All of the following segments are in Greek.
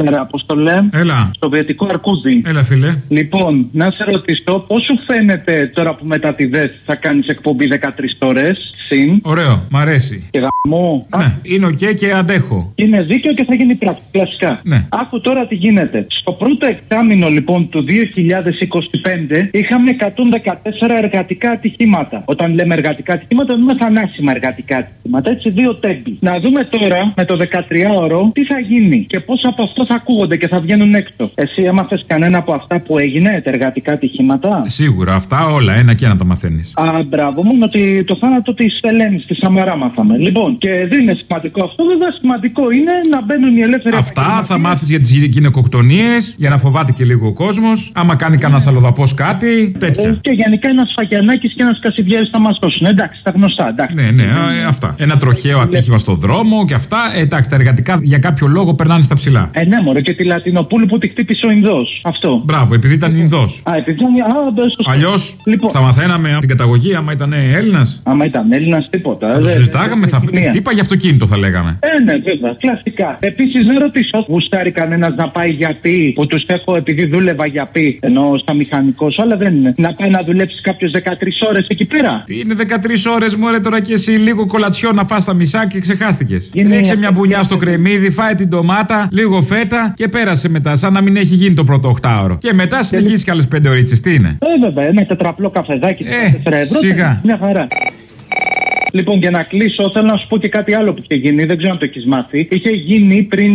Έλα, ρε, Αποστολέ. Έλα. Σοβιετικό αρκούδι. Έλα, φίλε. Λοιπόν, να σε ρωτήσω, πώς σου φαίνεται τώρα που μετά τη ΔΕΘ θα κάνεις εκπομπή 13 ώρες συν; Ωραίο, μ' αρέσει. Και γαμώ. Ναι, είναι οκ και αντέχω. Είναι δίκαιο και θα γίνει πράξη. Κλασικά. Ναι. Άκου τώρα τι γίνεται. Στο πρώτο εξάμηνο λοιπόν του 2025 είχαμε 114 εργατικά ατυχήματα. Όταν λέμε εργατικά ατυχήματα, δεν είναι θανάσιμα εργατικά ατυχήματα. Έτσι, δύο Τέμπη. Να δούμε τώρα με το 13ωρο τι θα γίνει και πώς από αυτό θα ακούγονται και θα βγαίνουν έξω. Εσύ έμαθες κανένα από αυτά που έγινε, τα εργατικά ατυχήματα; Σίγουρα, αυτά όλα, ένα και ένα τα μαθαίνεις. Α, μπράβο, μόνο ότι το θάνατο της Ελένης, της Σαμαρά μάθαμε. Λοιπόν, και δεν είναι σημαντικό αυτό, βέβαια σημαντικό είναι να μπαίνουν οι ελεύθεροι Αυτά θα μάθεις για τις γυναικοκτονίες, για να φοβάται και λίγο ο κόσμος. Άμα κάνει κανένας αλλοδαπός κάτι, τέτοια. Ε, Και γενικά ένας Φαγιανάκης και ένας Κασιδιάρη θα μας δώσουν. Εντάξει, τα γνωστά. Εντάξει. Ναι, ναι, ε, αυτά. Ένα τροχαίο ατύχημα στο δρόμο και αυτά. Ε, εντάξει, τα εργατικά για κάποιο λόγο περνάνε στα ψηλά. Ε, ναι, μωρέ, και τη Λατινοπούλου που τη χτύπησε ο Ινδός. Αυτό. Μπράβο, επειδή ήταν Ινδός. Α, επειδή ήταν. Α, μπε, σωστό. Αλλιώς Λοιπόν. θα μαθαίναμε από την καταγωγή, άμα ήταν Έλληνας. Άμα ήταν Έλληνας, τίποτα. Θα το Δεν- συζητάγαμε, θα δεν- χτύπα για αυτοκίνητο θα λέγαμε. Ε, ναι, βέβαια, κλασικά. Επίσης, να ρωτήσω, γουστάρει κανένας να πάει για πει, που τους έχω επειδή δούλευα για πει, ενώ στα μηχανικός, αλλά δεν είναι. Να πάει να δουλέψει κάποιος 13 ώρες εκεί πέρα. Τι είναι 13 ώρες, μωρέ τώρα και εσύ λίγο κολατσιό να φας τα μισά και ξεχάστηκες. Είναι Ρίξε αυτό μια που μπουνιά στο είναι. κρεμμύδι, φάει την ντομάτα, λίγο φέτα και πέρασε μετά, σαν να μην έχει γίνει το πρώτο οχτάωρο. Και μετά συνεχίσει κι άλλες πέντε ωρίτσε. Τι είναι; Ε, βέβαια, ένα τετραπλό καφεδάκι Ε, 4 ευρώ. σιγά. Μια χαρά. Λοιπόν, για να κλείσω, θέλω να σου πω και κάτι άλλο που είχε γίνει. Δεν ξέρω αν το έχεις μάθει. Είχε γίνει πριν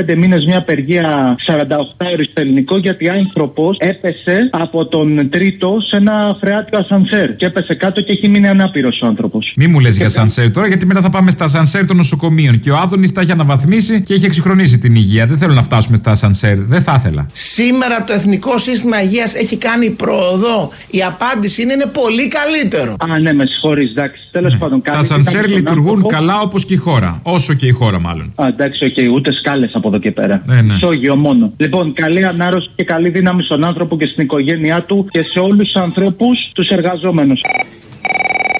4-5 μήνες μια απεργία 48 ώρες στο ελληνικό, γιατί άνθρωπος έπεσε από τον τρίτο σε ένα φρεάτιο ασανσέρ. Και έπεσε κάτω και έχει μείνει ανάπηρος ο άνθρωπος. Μη μου λες για σανσέρ τώρα, γιατί μετά θα πάμε στα σανσέρ των νοσοκομείων. Και ο Άδωνης τα έχει αναβαθμίσει και έχει εξυγχρονίσει την υγεία. Δεν θέλω να φτάσουμε στα σανσέρ. Δεν θα ήθελα. Σήμερα το Εθνικό Σύστημα Υγείας έχει κάνει πρόοδο. Η απάντηση είναι, είναι πολύ καλύτερο. Α, ναι, με συγχωρείς, εντάξει. Τέλος πάντων, Τα καλή ασανσέρ δύναμη στον λειτουργούν άνθρωπο. καλά όπως και η χώρα. Όσο και η χώρα, μάλλον. Α, εντάξει, οκ, ούτε σκάλες από εδώ και πέρα. Ναι, ναι. Ισόγειο μόνο. Λοιπόν, καλή ανάρρωση και καλή δύναμη στον άνθρωπο και στην οικογένειά του και σε όλους τους ανθρώπους, τους εργαζόμενους.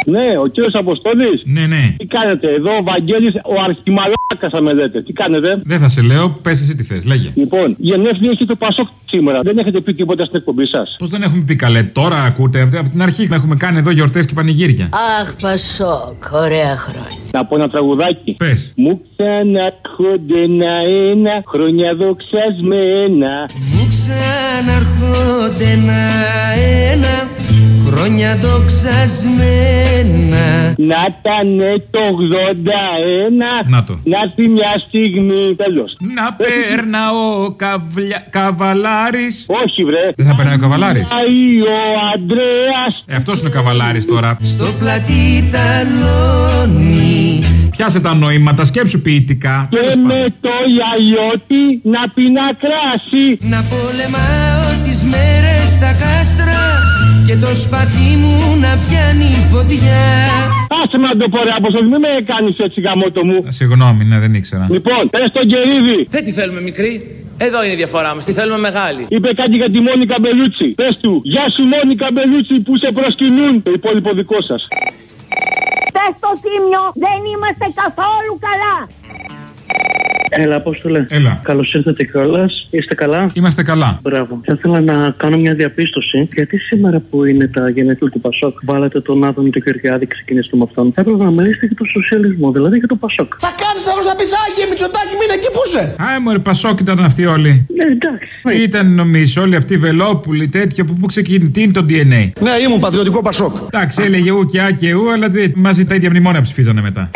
Ναι, ο κύριος Αποστόλης. Ναι, ναι. Τι κάνετε, εδώ ο Βαγγέλης, ο αρχιμαλάκας θα με λέτε. Τι κάνετε; Δεν θα σε λέω, πες εσύ τι θες, λέγε. Λοιπόν, γενέθλια έχει το Πασόκ σήμερα. Δεν έχετε πει τίποτα στην εκπομπή σας. Πώς δεν έχουμε πει καλέ, τώρα ακούτε από την αρχή να έχουμε κάνει εδώ γιορτές και πανηγύρια. Αχ, Πασόκ, ωραία χρόνια. Να πω ένα τραγουδάκι. Πες. Μου ξανάρχονται ένα-ένα χρόνια δοξασμένα. Μου ξαναρχόνται ένα-ένα χρόνια δοξασμένα Να ήταν το 81. Να το. Να έρθει μια στιγμή. Τέλος. Να περνά ο καβλια... καβαλάρης. Όχι, βρε. Δεν θα περνάει ο καβαλάρης. Πάει ο Αντρέα. Ε, αυτός είναι ο καβαλάρης τώρα. Στο πλατή ταλόνι Πιάσε τα νοήματα, σκέψου ποιητικά. Και Τέλος με πάντων. το γιαγιώτη να πει να κράσει. Να πολεμάω τις μέρες στα κάστρα Και το σπαθί μου να πιάνει φωτιά Άσε με να το πω ρε Αποστολή, μην με κάνεις έτσι γαμότο μου. Ε, Συγγνώμη, ναι, δεν ήξερα. Λοιπόν, πες τον Κερίδη. Δεν τη θέλουμε μικρή. Εδώ είναι η διαφορά μας. Τη θέλουμε μεγάλη. Είπε κάτι για τη Μόνικα Μπελούτσι. Πες του, γεια σου Μόνικα Μπελούτσι που σε προσκυνούν. Το υπόλοιπο δικό σας. Πες στο Τίμιο, δεν είμαστε καθόλου καλά. Έλα, Απόστολε. Έλα. Καλώς ήρθατε κιόλας. Είστε καλά; Είμαστε καλά. Μπράβο. Θα ήθελα να κάνω μια διαπίστωση. Γιατί σήμερα που είναι τα γενέθλια του Πασόκ, βάλατε τον Άδωνη του Γεωργιάδη και ξεκινήσετε με αυτόν; Θα έπρεπε να μιλήσετε για τον σοσιαλισμό, δηλαδή για τον Πασόκ. Θα κάνεις τώρα να πεις Άγιε Μητσοτάκη μήνα εκεί που είσαι; Άι μωρέ, Πασόκ ήταν αυτοί όλοι. Ναι, εντάξει. Τι ήταν νομίζει, όλοι αυτοί οι βελόπουλοι, τέτοια που πού ξεκινεί, τι είναι το DNA. Ναι, ήμουν πατριωτικό Πασόκ. Εντάξει, έλεγε ου και α και ου, αλλά τι, μαζί τα ίδια μνημόνια ψηφίζανε μετά.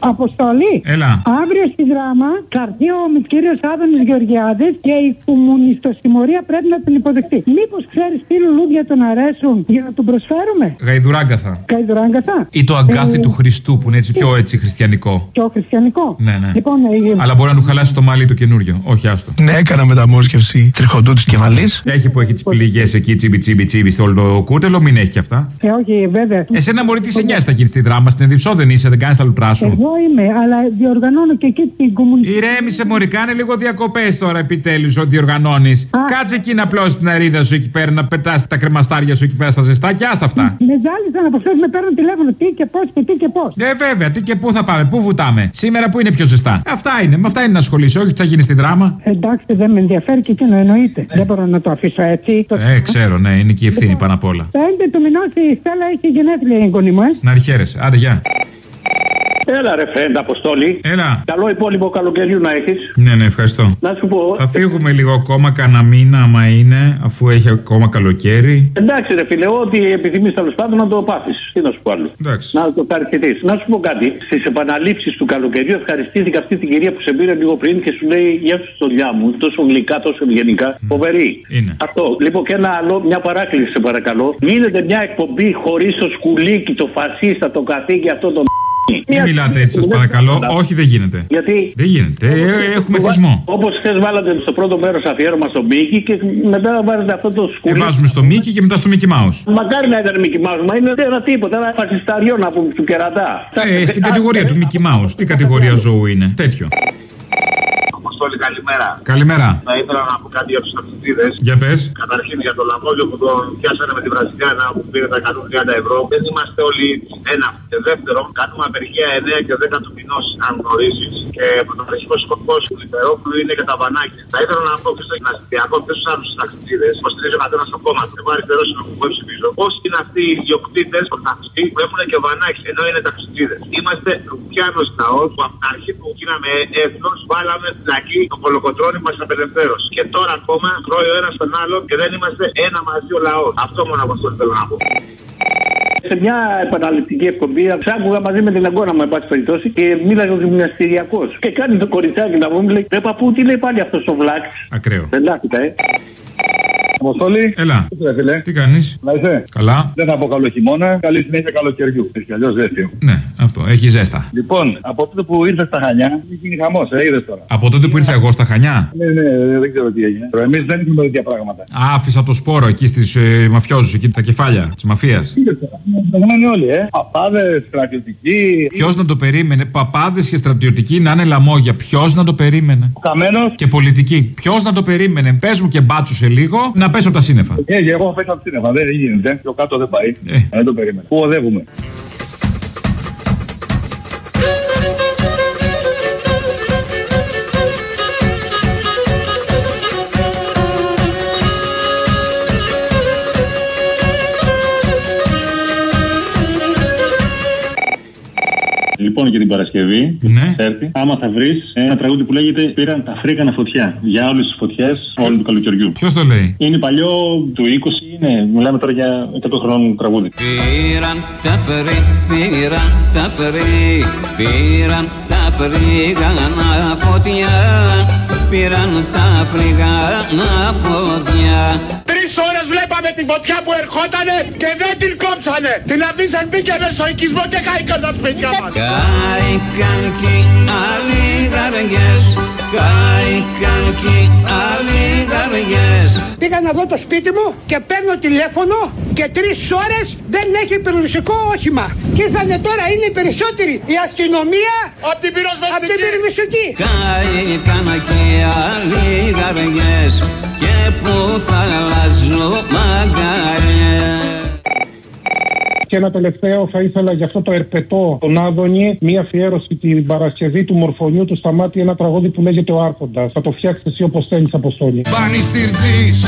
Αποστολή. Έλα. Αύριο στη δράμα θα έρθει ο κύριος Άδωνης Γεωργιάδης και η κομμουνιστοσημωρία πρέπει να την υποδεχτεί. Μήπως ξέρεις τι λουλούδια τον αρέσουν για να τον προσφέρουμε; Γαϊδουράγκαθα. Καϊδουράγκαθα. Ή το αγκάθι Ε, του Χριστού που είναι έτσι πιο έτσι χριστιανικό. Πιο χριστιανικό. Ναι, ναι. Λοιπόν, ε, Αλλά μπορεί να του χαλάσει το μαλλί το καινούριο. Όχι, άστο. Ναι, έκανα μεταμόσχευση τριχοντού της κεφαλή. Έχει που έχει τις πληγές εκεί, τσίμπι τσίμπι τσίμπι στο όλο το κούτελο, μην έχει κι αυτά. ε, όχι, βέβαια. Εσένα μπορεί τι σε νοιάζει θα γίνει στη δράμα, στην Εδιψό δεν είσαι, δεν κάνεις τα λουτρά σου. Εγώ Εδώ είμαι, αλλά διοργανώνω και εκεί την κομμουνιστική. Ηρέμησε, Μωρή, κάνε λίγο διακοπές τώρα επιτέλους ότι διοργανώνεις. Κάτσε εκεί να πλώσει την αρίδα σου εκεί πέρα, να πετάς τα κρεμαστάρια σου εκεί πέρα στα ζεστά και άστα αυτά. Με ζάλισαν από χθες με παίρνουν τηλέφωνο τι και πώς και τι και πώς. Ε, βέβαια, τι και πού θα πάμε, πού βουτάμε. Σήμερα που είναι πιο ζεστά. Αυτά είναι, με αυτά είναι να ασχολείσαι, όχι ότι θα γίνει στη δράμα. Εντάξει, δεν με ενδιαφέρει και εκείνο εννοείται. Δεν μπορώ να το αφήσω έτσι. Το- Ε, ξέρω, ναι, είναι και η ευθύνη πάνω απ' όλα. Πέντε του μηνός η Στέλλα έχει γενέθλια η εγγονή μου, ε. Να ριχαίρεσαι. Άντε, γεια. Έλα ρε φρέντ, Αποστόλη. Έλα. Καλό υπόλοιπο καλοκαιριού να έχεις. Ναι, ναι, ευχαριστώ. Να σου πω. Θα φύγουμε λίγο ακόμα, κανένα μήνα, άμα είναι, αφού έχει ακόμα καλοκαίρι. Εντάξει, ρε φίλε, ό,τι επιθυμείς τέλος πάντων να το πάθεις. Τι να σου πω άλλο. Εντάξει. Να το ευχαριστηθεί. Να σου πω κάτι. Στις επαναλήψεις του καλοκαιριού ευχαριστήθηκα αυτή την κυρία που σε πήρε λίγο πριν και σου λέει Γεια σου, στολιά μου. Τόσο γλυκά, τόσο ευγενικά. Φοβερή. Είναι. Αυτό. Λοιπόν, και ένα άλλο, μια παράκληση σε παρακαλώ. Γίνεται μια εκπομπή χωρίς το σκουλίκι, το φασίστα, το καθήκη αυτό το. Μην μιλάτε έτσι, σας παρακαλώ. Όχι, δεν γίνεται. Γιατί Δεν γίνεται. Ε, έχουμε θυσμό. Όπως χθε βάλατε στο πρώτο μέρος αφιέρωμα στο Μίκη και μετά βάζετε αυτό το Ε, σκουλίκι. βάζουμε στο Μίκη και μετά στο Μίκη Μάου. Μακάρι να ήταν Μίκη Μάους, μα είναι ένα τίποτα, ένα φασισταριό να πούμε του κερατά. Ε, στην κατηγορία του Μίκη Μάου. Τι κατηγορία ζώου είναι. Τέτοιο. Αποστόλη, καλημέρα. Καλημέρα. Θα ήθελα να πω κάτι για τους ταξιτζίδε. Για πες. Καταρχήν για το λαμόγιο που τον πιάσανε με τη Βραζιλιάνα που πήρε τα 130 ευρώ. Δεν είμαστε όλοι ένα. Και δεύτερον, κάνουμε απεργία 9 και 10 του μηνός, αν γνωρίζεις. Και πρωταρχικός σκοπός του Λιπερόπουλου είναι και τα βανάκια. Θα ήθελα να πω και στο γυμναστηριακό και στους άλλους ταξιτζίδε. Υποστηρίζω ο καθένα στο κόμμα του. Εγώ αριστερός είμαι που δεν ψηφίζω. Πώς είναι αυτοί οι ιδιοκτήτες πρωταθλητή που έχουν και βανάκι ενώ είναι ταξιτζίδε. Είμαστε Ρουπιάνο λαό που από την αρχή που γίναμε έθνος βάλαμε φυλακή τον κολοκοτρόνη μας απελευθέρωσης. Και τώρα ακόμα τρώει ο ένας τον άλλον και δεν είμαστε ένα μαζί ο λαός. Αυτό μόνο από αυτό θέλω να πω. Σε μια επαναληπτική εκπομπή, άκουγα μαζί με την αγκώνα μου, εν πάση περιπτώσει, και μίλαγε ο γυμναστηριακός. Και κάνει το κοριτσάκι να μου λέει: Ρε παππού, τι λέει πάλι αυτός ο βλάξ. Ακραίο. Δεν λάθηκα, ε. Αποστόλη. Έλα. Ρε φίλε. Τι κάνεις; Να είσαι. Καλά. Δεν θα πω καλό χειμώνα. Καλή συνέχεια καλοκαιριού. Έτσι κι αλλιώς ζέστη. Ναι, αυτό. Έχει ζέστα. Λοιπόν, από τότε που ήρθες στα Χανιά, έχει γίνει χαμός, ε, είδες τώρα. Από τότε που ήρθα εγώ στα Χανιά; Ναι, ναι, δεν ξέρω τι έγινε. Εμείς δεν έχουμε τέτοια πράγματα. Άφησα το σπόρο εκεί στις ε, μαφιόζους, εκεί τα κεφάλια της μαφίας. Το γνωρίζουν όλοι, ε. Παπάδες, στρατιωτικοί. Ποιος να το περίμενε, παπάδες και στρατιωτικοί να είναι λαμόγια. Ποιος να το περίμενε; Καμένος. Και πολιτικοί. Ποιος να το περίμενε; Πες μου και μπάτσου σε λίγο να πέσω από τα σύννεφα. Ε, και εγώ πέσα από την σύννεφα. Δεν γίνεται. Πιο κάτω δεν πάει. Ε. Δεν το περίμενα. Πού οδεύουμε. Λοιπόν, για την Παρασκευή, Ναι. έρθει, άμα θα βρεις ένα τραγούδι που λέγεται Πήραν τα φρίκανα φωτιά. Για όλες τις φωτιές όλου του καλοκαιριού. Ποιος το λέει; Είναι παλιό του 20, είναι, μιλάμε τώρα για 100 χρόνων τραγούδι. Πήραν τα φρύ, πήραν τα φρύ, πήραν τα φρύγανα φωτιά, πήραν τα φρύγανα φωτιά. Τρεις ώρες βλέπαμε τη φωτιά που ερχότανε και δεν την κόψανε. Την αφήσαν μπήκε με στο οικισμός και χάηκαν τα σπίτια μας. Κάηκαν κι οι αλληγαριές. Πήγα να δω το σπίτι μου και παίρνω τηλέφωνο και τρεις ώρες δεν έχει περιουσικό όχημα. Και ήρθανε τώρα, είναι οι περισσότεροι. Η αστυνομία από την πυροσβεστική. Από την πυροσβεστική. Κάηκαν κι οι αλληγαριές και που θα αλλάζω μαγκαριές. Και ένα τελευταίο θα ήθελα για αυτό το ερπετό τον Άδωνη, μία αφιέρωση την Παρασκευή του Μορφωνιού του Σταμάτη, ένα τραγούδι που λέγεται Ο Άρχοντας. Θα το φτιάξεις εσύ όπως θέλεις, Αποστόλη. Πανιστηρτζής,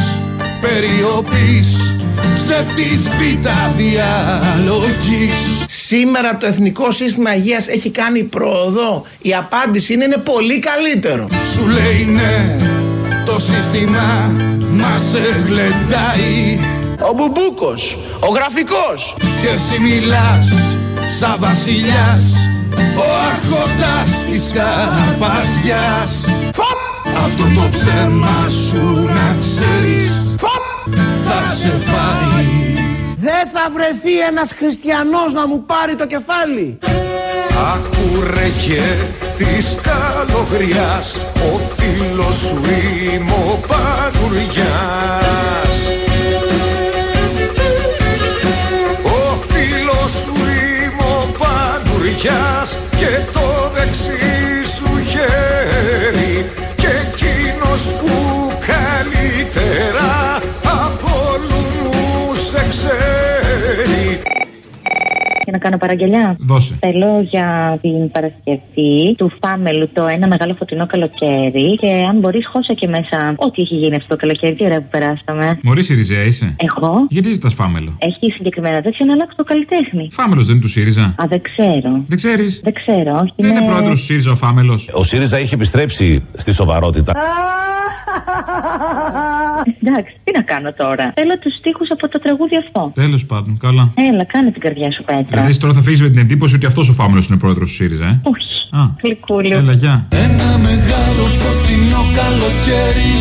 περιοπής, ψεύτης β' διαλογής Σήμερα το Εθνικό Σύστημα Υγείας έχει κάνει προοδό. Η απάντηση είναι, είναι πολύ καλύτερο. Σου λέει ναι, το σύστημα μας εγλεντάει Ο Μπουμπούκος, ο Γραφικός. Και εσύ μιλάς σαν βασιλιάς Ο άρχοντας της καρπαζιάς Αυτό το ψέμα σου να ξέρεις Θα σε φάει. Δεν θα βρεθεί ένας χριστιανός να μου πάρει το κεφάλι. Ακούρεγε της καλογριάς Ο φίλος σου είμαι ο Πανουριάς Ο κάνω παραγγελιά. Δώσε. Θέλω για την Παρασκευή του Φάμελου το ένα μεγάλο φωτεινό καλοκαίρι. Και αν μπορείς, χώσα και μέσα ό,τι έχει γίνει αυτό το καλοκαίρι. Τι ωραία που περάσαμε. Μωρή Σιριζέα είσαι. Εγώ. Γιατί ζητάς φάμελο; Έχει συγκεκριμένα τέτοιο να αλλάξει το καλλιτέχνη. Φάμελος δεν είναι του ΣΥΡΙΖΑ. Α, δεν ξέρω. Δεν ξέρεις; Δεν ξέρω, όχι. Δεν είναι πρόεδρος του ΣΥΡΙΖΑ ο Φάμελος. Ο ΣΥΡΙΖΑ έχει επιστρέψει στη σοβαρότητα. Εντάξει, τι να κάνω τώρα. Θέλω τους στίχους από το τραγούδι αυτό. Τέλος πάντων, καλά. Έλα, κάνε την καρδιά σου πέτρα. Δηλαδή τώρα θα φύγει με την εντύπωση ότι αυτός ο Φάμελο είναι πρόεδρος του ΣΥΡΙΖΑ, ε; Όχι. Α, Γλυκούλιο. έλα, γεια. Ένα μεγάλο φωτεινό καλοκαίρι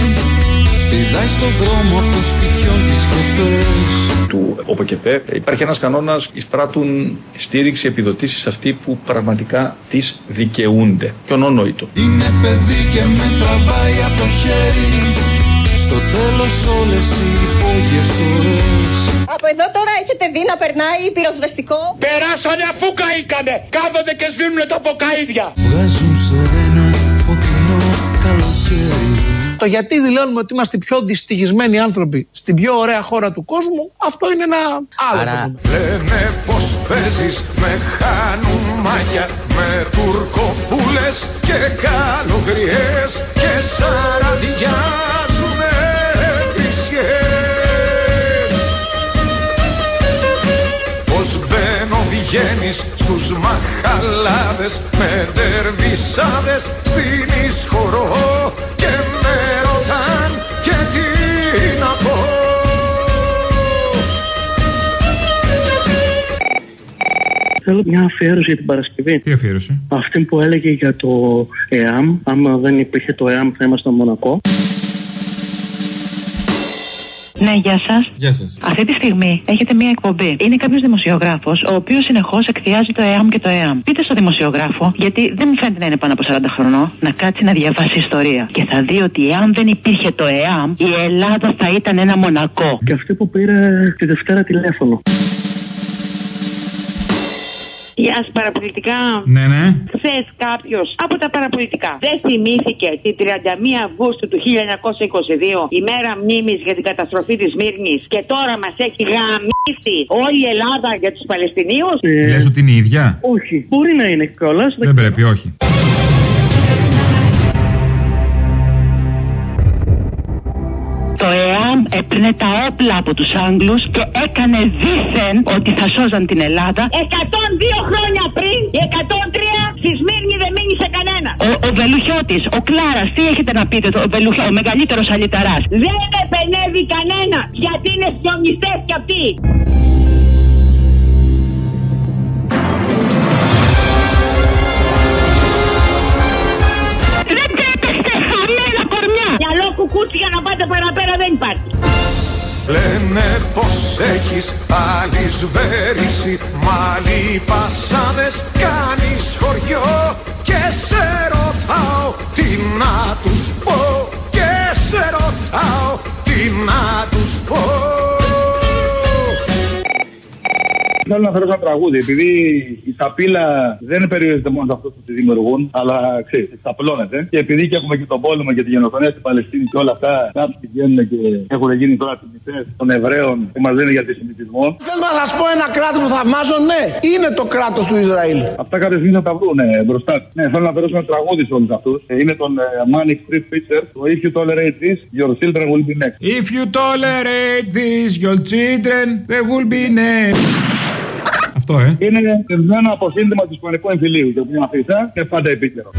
Πηδάει στον δρόμο των σπιτιών της και πες του ΟΠΟΚΕΠΕ υπάρχει ένας κανόνας εισπράττουν στήριξη επιδοτήσεις αυτοί που πραγματικά τις δικαιούνται και ονόνοητο. Είναι παιδί και με τραβάει από το χέρι Στο τέλος όλες οι υπόγειες φορές Από εδώ τώρα έχετε δει να περνάει πυροσβεστικό. Περάσανε αφού καήκανε. Κάθονται και σβήνουν τα ποκαίδια. Βγάζουν σε ένα φωτεινό καλοκαίρι Το γιατί δηλώνουμε ότι είμαστε οι πιο δυστυχισμένοι άνθρωποι στην πιο ωραία χώρα του κόσμου, αυτό είναι ένα άλλο θέμα. Λένε πως παίζεις με χάνουν μάγια Με τουρκοπούλες και καλογριές Και σαραδιάζουνε μπαίνω βγαίνεις στους μαχαλάδες Με ντερβισάδες στην εισχωρώ Και με ρωτάν και τι να πω Θέλω μια αφιέρωση για την Παρασκευή. Τι αφιέρωση; Αυτή που έλεγε για το ΕΑΜ. Άμα δεν υπήρχε το ΕΑΜ, θα ήμασταν Μονακό. Ναι, γεια σας. Γεια σας. Αυτή τη στιγμή έχετε μία εκπομπή. Είναι κάποιος δημοσιογράφος, ο οποίος συνεχώς εκθιάζει το ΕΑΜ και το ΕΑΜ. Πείτε στο δημοσιογράφο, γιατί δεν μου φαίνεται να είναι πάνω από 40 χρονών, να κάτσει να διαβάσει ιστορία. Και θα δει ότι εάν δεν υπήρχε το ΕΑΜ, η Ελλάδα θα ήταν ένα μονακό. Και αυτή που πήρε τη Δευτέρα τηλέφωνο. Γεια σας, παραπολιτικά. Ναι, ναι. Χθες κάποιος από τα παραπολιτικά δεν θυμήθηκε την 31 Αυγούστου του 1922, ημέρα μνήμης για την καταστροφή της Μύρνης, και τώρα μας έχει γαμίσει όλη η Ελλάδα για τους Παλαιστινίους; Λες ότι είναι η ίδια; Όχι. Μπορεί να είναι κιόλας. Δεν πρέπει, όχι. Το ΕΑΜ έπαιρνε τα όπλα από τους Άγγλους και έκανε δήθεν ότι θα σώζαν την Ελλάδα. 102 χρόνια πριν, η 103 στη Σμύρνη δεν μείνησε κανένα. Ο, ο Βελουχιώτης, ο Κλάρας, τι έχετε να πείτε, το, ο, Βελουχιώ, ο μεγαλύτερος αλυταράς; Δεν επενεύει κανένα γιατί είναι σιωνιστές κι αυτοί. Κουκούτσι για να πάτε παραπέρα δεν υπάρχει. Λένε πως έχεις άλλη σβέρηση Μάλι πασάδες κάνεις χωριό Και σε ρωτάω τι να τους πω Και σε ρωτάω τι να τους πω Θέλω να φέρω ένα τραγούδι, επειδή η σαπίλα δεν περιορίζεται μόνο σε αυτούς που τη δημιουργούν, αλλά ξέρεις, εξαπλώνεται. Και επειδή και έχουμε και τον πόλεμο και τη γενοκτονία στην Παλαιστίνη και όλα αυτά, κάποιοι πηγαίνουν και έχουν γίνει τώρα τιμητέ των Εβραίων που μας λένε για αντισημιτισμό. Θέλω να σας πω ένα κράτος που θαυμάζω, ναι, είναι το κράτος του Ισραήλ. Αυτά κάποια στιγμή θα τα βρουν μπροστά. Ναι, θέλω να φέρω ένα τραγούδι σε όλους αυτούς. Είναι τον ε, Manic Street Preacher, το If you tolerate this, your children will be next. If you tolerate this, your children, they will be next. Αυτό, ε. Είναι ένα αποσύνδεμα του Ισπανικού εμφυλίου και που είναι αφήσα και πάντα επίκαιρο.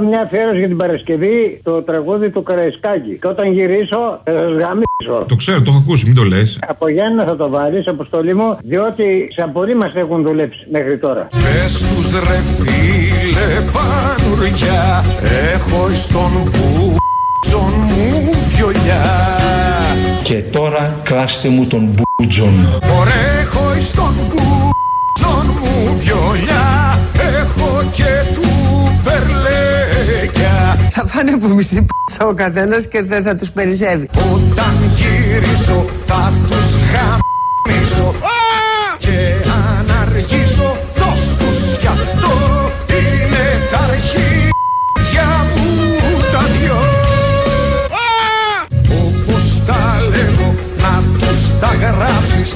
Θέλω μια αφιέρωση για την Παρασκευή το τραγούδι του Καραϊσκάκη. Και όταν γυρίσω θα σας γαμίσω. Το ξέρω, το έχω ακούσει, μην το λες. Από Γιάννα θα το βάλεις, αποστολή μου, διότι σαν πολύ μας έχουν δουλέψει μέχρι τώρα. Πες τους ρε φίλε πανουριά Έχω στον μπούτζον μου βιολιά Και τώρα κλάστε μου τον μπούτζον. Ωραία έχω στον πάνε από μισή πίτσα ο καθένας και δεν θα τους περισσεύει. Όταν γυρίσω θα τους χαμίσω. Και αν αργήσω δώσ' τους κι αυτό. Είναι τα αρχίδια μου τα δυο. Όπως τα λέγω να τους τα γράψεις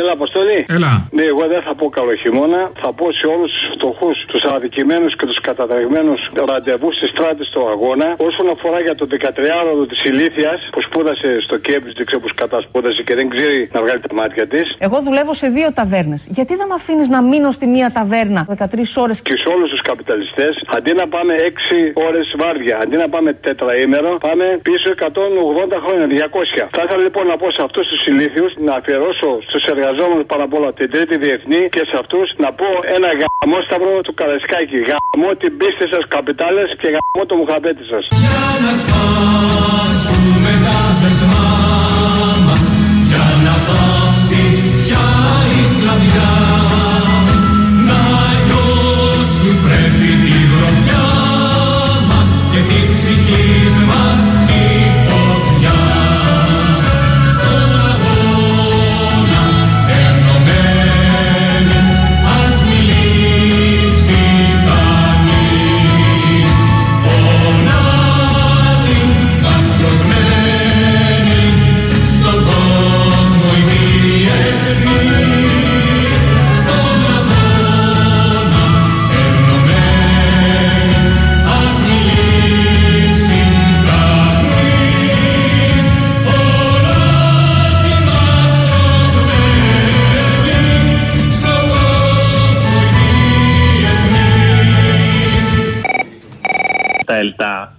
Έλα, Αποστολή. Έλα. Ναι, εγώ δεν θα πω καλό χειμώνα. Θα πω σε όλους τους φτωχούς, τους αδικημένους και τους καταταγμένου ραντεβού στις στράτε του αγώνα. Όσον αφορά για το 13χρονο της ηλίθεια που σπούδασε στο Cambridge, δεν ξέρω που κατασπούδασε και δεν ξέρει να βγάλει τα μάτια της. Εγώ δουλεύω σε δύο ταβέρνες. Γιατί δεν με αφήνεις να μείνω στη μία ταβέρνα 13 ώρες. Και σε όλους τους καπιταλιστές, αντί να πάμε 6 ώρες βάρδια, αντί να πάμε τετραήμερο, πάμε πίσω 180 χρόνια, 200. Θα ήθελα λοιπόν να πω σε αυτούς τους ηλίθιους να αφιερώσω στους εργαζόμενου πάρα πολλά την Τρίτη Διεθνή και σε αυτούς να πω ένα γαμόσταυρο του Καραϊσκάκη. Γαμώ την πίστη σας, καπιτάλες και γαμώ το μουχαμπέτη σας. Για να σπάσουμε τα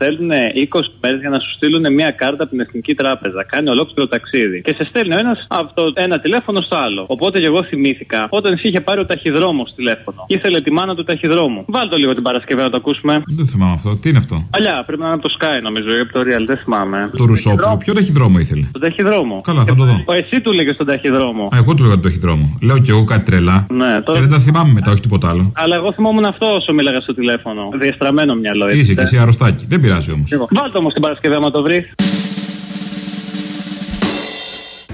θέλουν 20 μέρες για να σου στείλουν μια κάρτα από την Εθνική Τράπεζα. Κάνει ολόκληρο ταξίδι. Και σε στέλνει ο ένας από το ένα τηλέφωνο στο άλλο. Οπότε και εγώ θυμήθηκα όταν εσύ είχε πάρει ο ταχυδρόμος τηλέφωνο. Και ήθελε τη μάνα του ταχυδρόμου. Βάλτε το λίγο την Παρασκευή να το ακούσουμε. Δεν θυμάμαι αυτό. Τι είναι αυτό; Παλιά, πρέπει να είναι από το Sky νομίζω ή από το Real, δεν θυμάμαι. Το Ρουσόπουλο. Ποιο ταχυδρόμο ήθελε; Τον ταχυδρόμο. Καλά, θα το δω. Ο εσύ του λέγες στον ταχυδρόμο. Α, εγώ του λέγα τον ταχυδρόμο. Λέω κι εγώ κάτι τρελά. Ναι, Και τώρα... δεν τα θυμάμαι μετά, όχι τίποτα άλλο. Αλλά εγώ θυμόμουν αυτό όσο μίλαγα στο τηλέφωνο. Διαστραμμένο μυαλό. έτσι. Είσαι και εσύ αρρωστάκι. Δεν πειράζει όμως. Λοιπόν, Βάλτε όμως την Παρασκευή άμα το βρεις.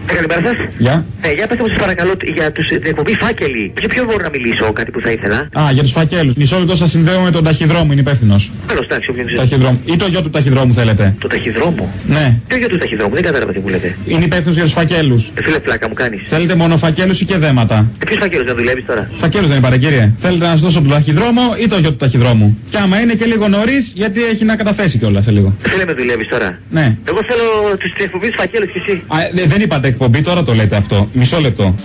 Καλημέρα σας. Γεια. Ε, για πετε μου σας παρακαλώ για τους, την εκπομπή Φάκελοι. Για ποιο μπορώ να μιλήσω, κάτι που θα ήθελα; Α, για τους φακέλους. Μισό λεπτό σας συνδέω με τον ταχυδρόμο, είναι υπεύθυνος. Καλώς, εντάξει, όποιον ξέρει. Ταχυδρόμο. Ή το γιο του ταχυδρόμου θέλετε. Το ταχυδρόμο; Ναι. Ποιο για του ταχυδρόμου, δεν κατάλαβα τι μου λέτε. Είναι υπεύθυνος για τους φακέλους. Ε, φίλε, πλάκα μου κάνεις. Θέλετε μόνο φακέλους ή και δέματα; Ε, ποιο φάκελο δεν δουλεύεις τώρα; Φακέλους δεν είπατε, κύριε. Θέλετε να σας δώσω τον ταχυδρόμο ή το γιο του ταχυδρόμου; Και άμα είναι και λίγο νωρίς, γιατί έχει να καταθέσει κιόλας σε λίγο. Ε, Φίλε, με δουλεύεις τώρα; Ναι. Εγώ θέλω τους εκπομπής φακέλους κι εσύ. Α, ε, δεν είπατε εκπομπή, τώρα το λέτε αυτό. Μισό λεπτό.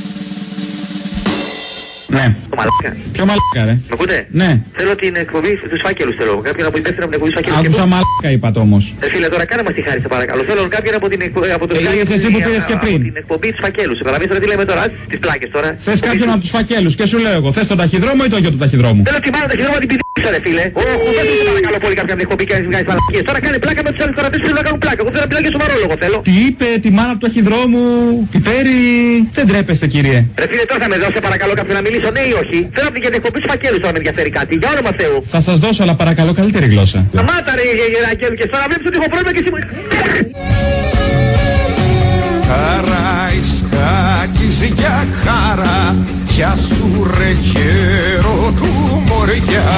Ναι. Το μαλάκα. Ποιο μαλάκα, ρε. Με ακούτε; Ναι. Θέλω την εκπομπή του φάκελους θέλω. Κάποιον από υπεύθυνο από την εκπομπή φάκελους. Άκουσα μαλάκα είπατε όμως. Ε, φίλε, τώρα κάνε μας τη χάρη, σε παρακαλώ. Θέλω κάποιον από την εκπομπή. Από το Ε, λέγες εσύ που πήρες και πριν. Από την εκπομπή του φακέλου. Σε παραμύθι τώρα τι λέμε τώρα; Τις πλάκες τώρα. Θες κάποιον από τους φακέλου και σου λέω εγώ. Θες τον ταχυδρόμο ή το γιο του ταχυδρόμου; Θέλω τη μάνα τα χειρόματα την πηδήξα ρε φίλε. Ω, δεν σε παρακαλώ πολύ κάποια από την εκπομπή και να βγάζει παραγωγές. Τώρα κάνει πλάκα με τους άλλους κορατές που θέλουν να κάνουν πλάκα. Εγώ θέλω να μιλάω για σοβαρό λόγο θέλω. Τι είπε τη μάνα του ταχυδρόμου. Πιπέρι. Δεν τρέπεστε κύριε. Ρε φίλε τώρα θα με δώσει παρακαλώ κάποιον να μιλήσω ναι ή όχι. Θέλω από την εκπομπή του φακέλου τώρα με ενδιαφέρει κάτι. Για όνομα Θεού. Θα σας δώσω αλλά παρακαλώ καλύτερη γλώσσα. Σταμάτα ρε γερακέλου και τώρα βλέπεις ότι έχω πρόβλημα και εσύ μου... Καραϊσκάκης για χαρά Γεια σου ρε γέρο του μωριά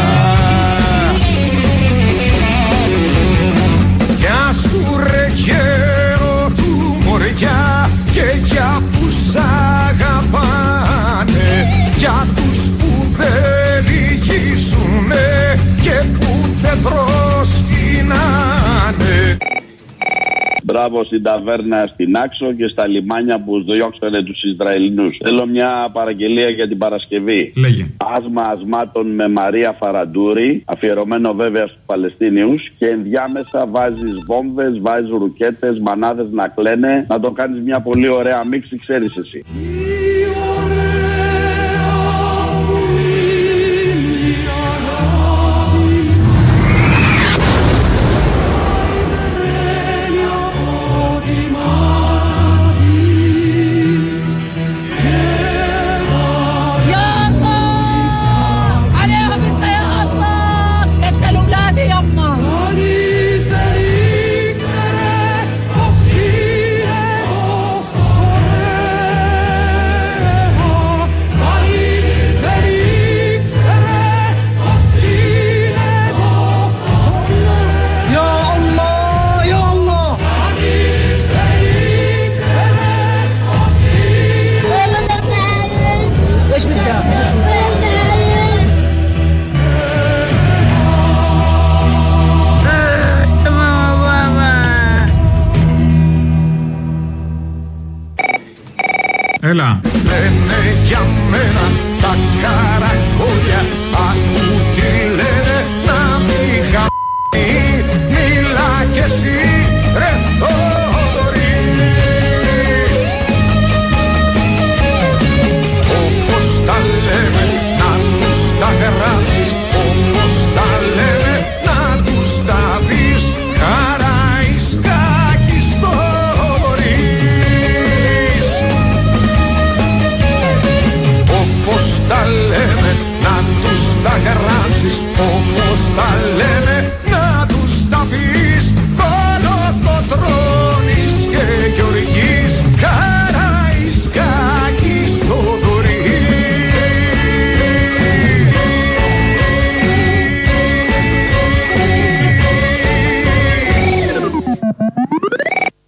Σάβο στην ταβέρνα στην Άξο και στα λιμάνια που διώξανε τους Ισραηλινούς. Θέλω μια παραγγελία για την Παρασκευή. Λέγε. Άσμα ασμάτων με Μαρία Φαραντούρη, αφιερωμένο βέβαια στους Παλαιστίνιους. Και ενδιάμεσα βάζεις βόμβες, βάζεις ρουκέτες, μανάδες να κλαίνε. Να το κάνεις μια πολύ ωραία μίξη, ξέρεις εσύ.